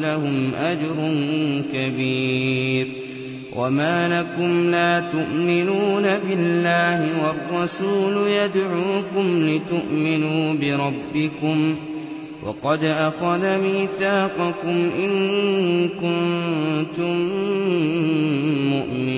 لهم أجر كبير وما لكم لا تؤمنون بالله والرسول يدعوكم لتؤمنوا بربكم وقد أخذ ميثاقكم إن كنتم مؤمنين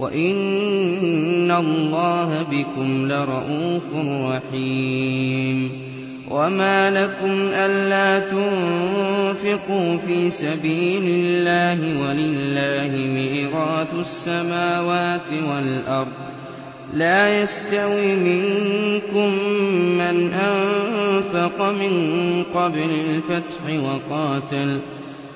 وإن الله بكم لرءوف رحيم وما لكم ألا تنفقوا في سبيل الله ولله ميراث السماوات والأرض لا يستوي منكم من أنفق من قبل الفتح وقاتل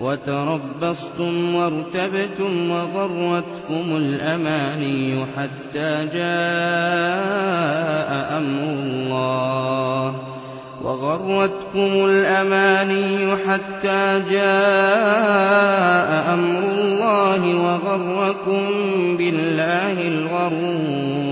وتربصتم وارتبتم وغرتكم الأماني حتى جاء أمر الله. وغرتكم الأماني حتى جاء أمر الله وغركم بالله الغرور.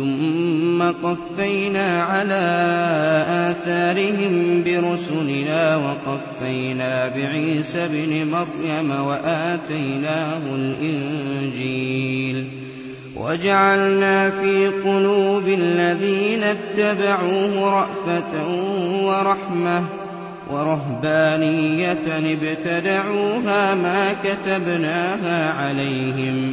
ثُمَّ قَفَّيْنَا عَلَىٰ آثَارِهِم بِرُسُلِنَا وَقَفَّيْنَا بِعِيسَى ابْنِ مَرْيَمَ وَآتَيْنَاهُ الْإِنجِيلَ وَجَعَلْنَا فِي قُلُوبِ الَّذِينَ اتَّبَعُوهُ رَأْفَةً وَرَحْمَةً وَرَهْبَانِيَّةً ابْتَدَعُوهَا مَا كَتَبْنَاهَا عَلَيْهِمْ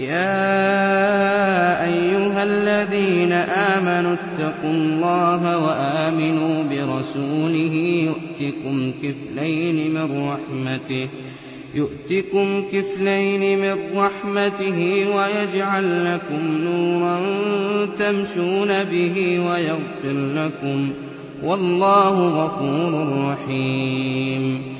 يا أيها الذين آمنوا اتقوا الله وآمنوا برسوله يؤتكم كفلين من رحمته يؤتكم كفلين من رحمته ويجعل لكم نورا تمشون به ويغفر لكم والله غفور رحيم.